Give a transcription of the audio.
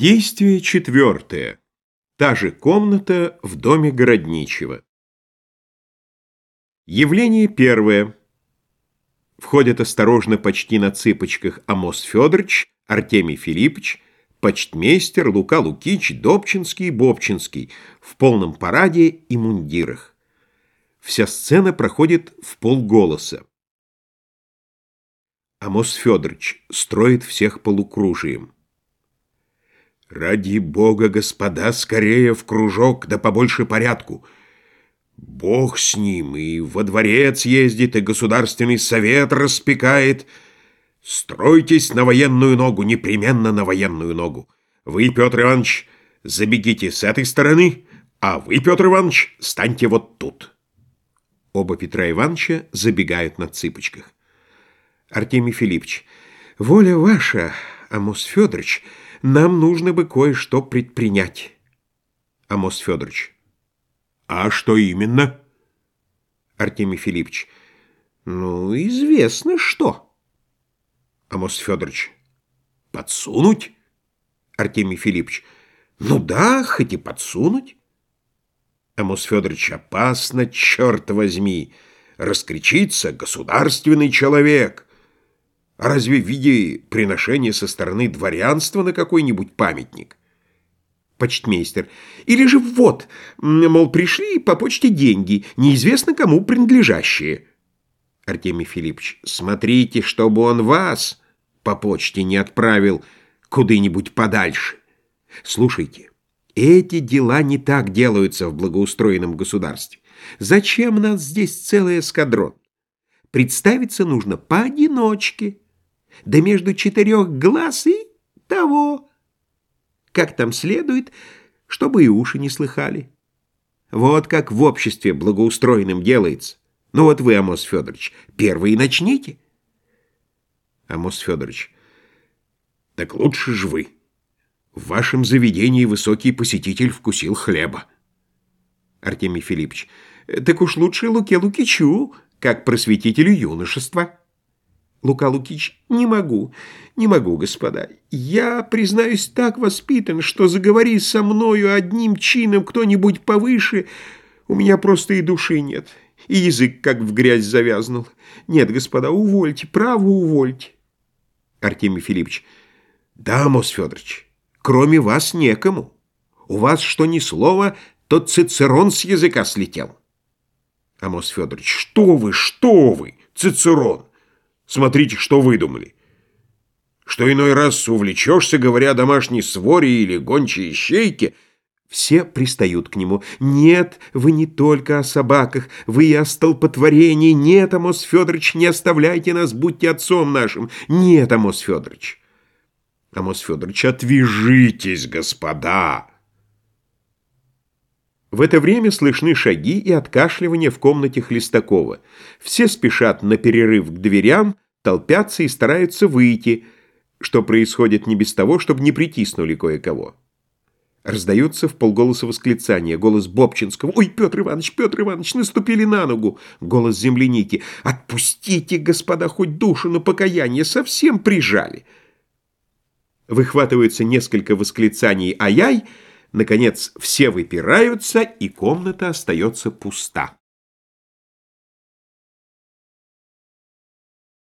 Действие четвертое. Та же комната в доме Городничего. Явление первое. Входят осторожно, почти на цыпочках, Амос Федорович, Артемий Филиппович, почтмейстер Лука Лукич, Добчинский и Бобчинский в полном параде и мундирах. Вся сцена проходит в полголоса. Амос Федорович строит всех полукружием. «Ради бога, господа, скорее в кружок, да побольше порядку!» Бог с ним, и во дворец ездит, и государственный совет распекает. Стройтесь на военную ногу, непременно на военную ногу. Вы, Петр Иванович, забегите с этой стороны, а вы, Петр Иванович, станьте вот тут. Оба Петра Ивановича забегают на цыпочках. Артемий Филиппович, воля ваша, Амос Федорович, нам нужно бы кое-что предпринять. Амос Федорович. «А что именно?» Артемий Филиппович. «Ну, известно, что». Амос Федорович. «Подсунуть?» Артемий Филиппович. «Ну да, хоть и подсунуть». Амос Федорович. «Опасно, черт возьми! Раскричится государственный человек!» А разве в виде приношения со стороны дворянства на какой-нибудь памятник? почтмейстер. Или же вот, мол, пришли по почте деньги, неизвестно кому принадлежащие. Артемий Филиппович, смотрите, чтобы он вас по почте не отправил куда-нибудь подальше. Слушайте, эти дела не так делаются в благоустроенном государстве. Зачем нас здесь целый эскадрон? Представиться нужно поодиночке, да между четырех глаз и того как там следует, чтобы и уши не слыхали. Вот как в обществе благоустроенным делается. Ну вот вы, Амос Федорович, первый начните. Амос Федорович, так лучше ж вы. В вашем заведении высокий посетитель вкусил хлеба. Артемий Филиппович, так уж лучше Луке Лукичу, как просветителю юношества. Лука Лукич, не могу, не могу, господа. Я, признаюсь, так воспитан, что заговори со мною одним чином кто-нибудь повыше, у меня просто и души нет, и язык как в грязь завязнул. Нет, господа, увольте, право увольте. Артемий Филиппович, да, Мос Федорович, кроме вас некому. У вас что ни слова, то Цицерон с языка слетел. Амос Федорович, что вы, что вы, Цицерон? Смотрите, что выдумали. Что иной раз увлечешься, говоря о домашней своре или гончей ищейке, все пристают к нему. «Нет, вы не только о собаках, вы и о столпотворении. Нет, Амос Федорович, не оставляйте нас, будьте отцом нашим. Нет, Амос Федорович». Амос Федорович, отвяжитесь, господа. В это время слышны шаги и откашливания в комнате Хлестакова. Все спешат на перерыв к дверям, толпятся и стараются выйти, что происходит не без того, чтобы не притиснули кое-кого. Раздаются в полголоса восклицания. Голос Бобчинского. «Ой, Петр Иванович, Петр Иванович, наступили на ногу!» Голос земляники. «Отпустите, господа, хоть душу на покаяние, совсем прижали!» Выхватываются несколько восклицаний «Ай-яй!» Наконец, все выпираются, и комната остается пуста.